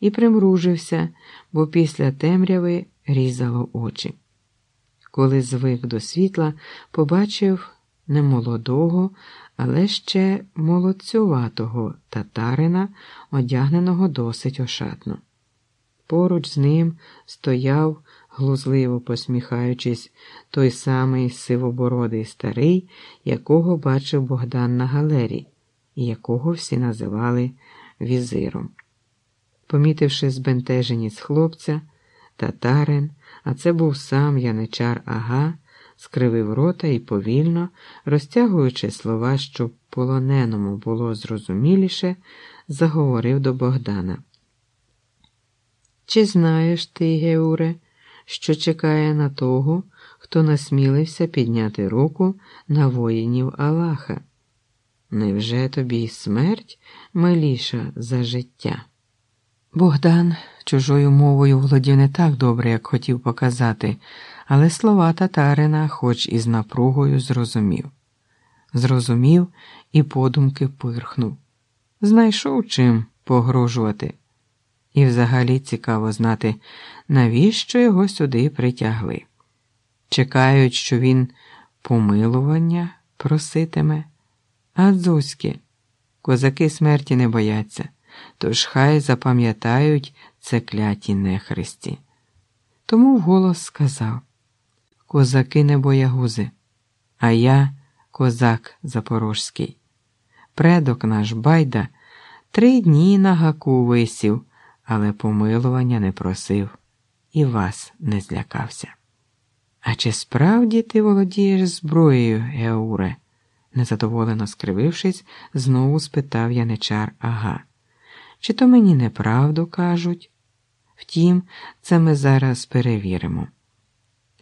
і примружився, бо після темряви різало очі. Коли звик до світла, побачив не молодого, але ще молодцюватого татарина, одягненого досить ошатно. Поруч з ним стояв, глузливо посміхаючись, той самий сивобородий старий, якого бачив Богдан на галері, і якого всі називали візиром. Помітивши збентеженість хлопця, татарин, а це був сам яничар Ага, скривив рота і повільно, розтягуючи слова, щоб полоненому було зрозуміліше, заговорив до Богдана. Чи знаєш ти, Геуре, що чекає на того, хто насмілився підняти руку на воїнів Аллаха? Невже тобі смерть миліша за життя? Богдан чужою мовою володів не так добре, як хотів показати, але слова татарина, хоч і з напругою, зрозумів. Зрозумів і подумки пирхнув. Знайшов чим погрожувати. І взагалі цікаво знати, навіщо його сюди притягли. Чекають, що він помилування проситиме. А дзузьки, козаки смерті не бояться, тож хай запам'ятають це кляті нехристі. Тому вголос сказав Козаки не боягузи, а я козак запорожський. Предок наш байда три дні на гаку висів але помилування не просив і вас не злякався. А чи справді ти володієш зброєю, Геуре? незадоволено скривившись, знову спитав яничар Ага. Чи то мені неправду кажуть? Втім, це ми зараз перевіримо.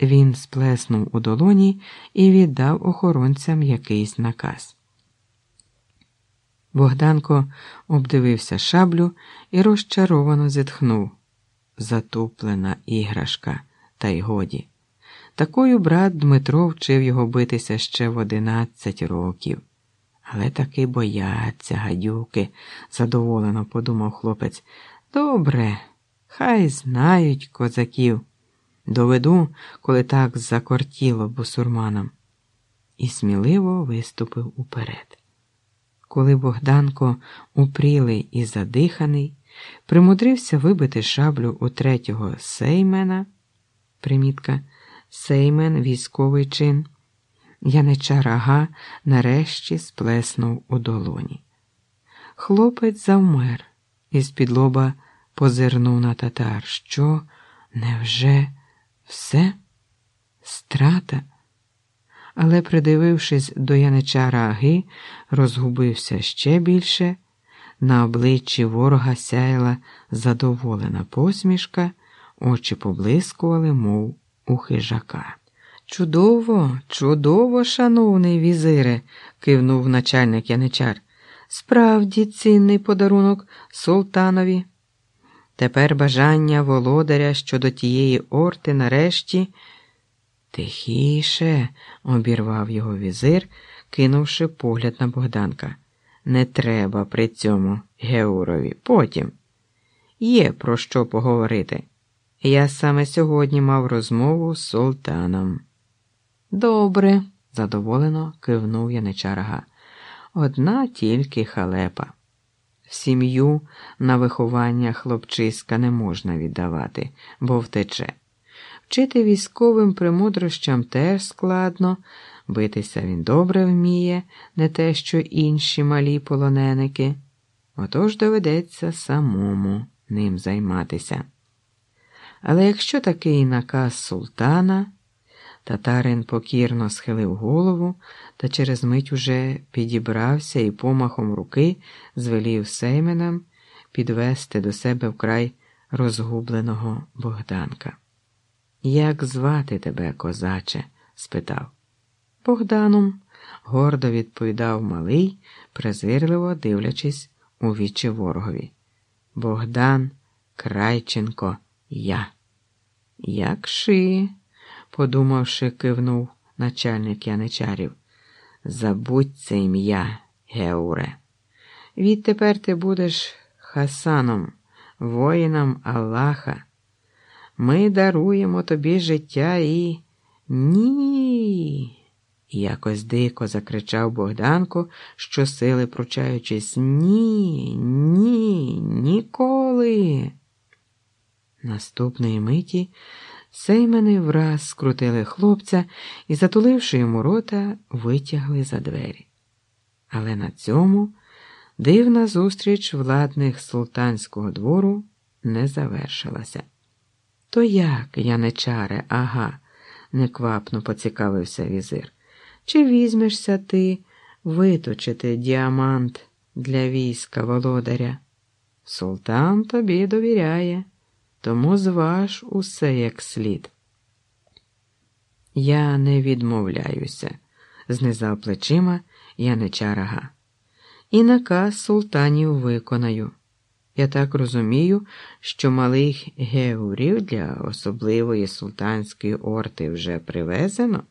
Він сплеснув у долоні і віддав охоронцям якийсь наказ. Богданко обдивився шаблю і розчаровано зітхнув. Затуплена іграшка, та й годі. Такою брат Дмитро вчив його битися ще в одинадцять років. Але таки бояться, гадюки, задоволено подумав хлопець. Добре, хай знають козаків. Доведу, коли так закортіло бусурманам. І сміливо виступив уперед. Коли Богданко, упрілий і задиханий, примудрився вибити шаблю у третього сеймена, примітка, сеймен військовий чин, яничар Ага нарешті сплеснув у долоні. Хлопець завмер і з-під лоба позирнув на татар. Що, невже все? Страта? але, придивившись до яничара Аги, розгубився ще більше. На обличчі ворога сяяла задоволена посмішка, очі поблискували, мов у хижака. Чудово, чудово, шановний візире, кивнув начальник яничар. Справді цінний подарунок султанові. Тепер бажання володаря щодо тієї орти нарешті. Тихіше, обірвав його візир, кинувши погляд на Богданка. Не треба при цьому Геурові. Потім. Є про що поговорити. Я саме сьогодні мав розмову з султаном. Добре, задоволено кивнув яничарага. Одна тільки халепа. В сім'ю на виховання хлопчиська не можна віддавати, бо втече. Вчити військовим премудрощам теж складно, битися він добре вміє, не те, що інші малі полоненики. Отож доведеться самому ним займатися. Але якщо такий наказ султана, татарин покірно схилив голову та через мить уже підібрався і помахом руки звелів Сейменам підвести до себе вкрай розгубленого Богданка. Як звати тебе, козаче? спитав. Богданом, гордо відповідав малий, презирливо дивлячись у вічі ворогові. Богдан Крайченко, я. Як ши, подумавши, кивнув начальник яничарів. Забудь це ім'я, Геуре. Відтепер ти будеш Хасаном, воїнам Аллаха. Ми даруємо тобі життя і. Ні. Якось дико закричав Богданко, щосили пручаючись. Ні, ні, ніколи. Наступної миті сеймени враз скрутили хлопця і, затуливши йому рота, витягли за двері. Але на цьому дивна зустріч владних султанського двору не завершилася. То як, яничаре, ага, неквапно поцікавився візир. Чи візьмешся ти виточити діамант для війська володаря? Султан тобі довіряє, тому зваж усе як слід. Я не відмовляюся, знизав плечима яничарага. І наказ султанів виконаю. Я так розумію, що малих геурів для особливої султанської орти вже привезено.